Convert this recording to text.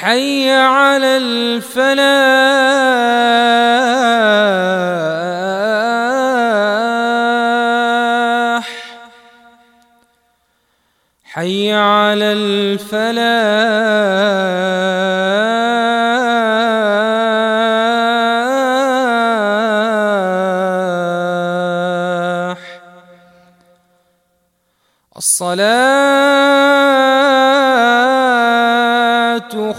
حي على الفلاح. حي على الفلاح. الصلاة